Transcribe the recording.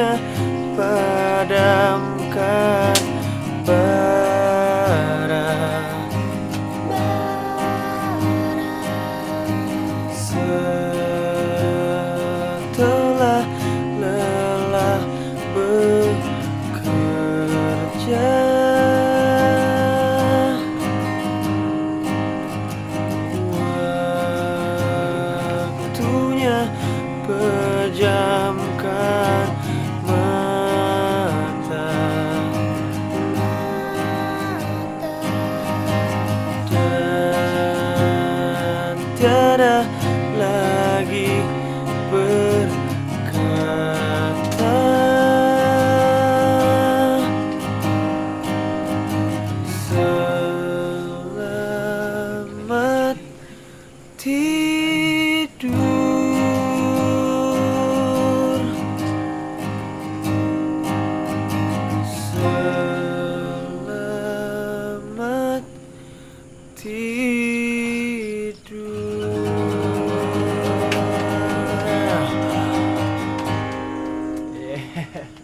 hanya padamkan bara. Setelah lelah bekerja waktunya pejamkan. tidur selamat tidur. Yeah.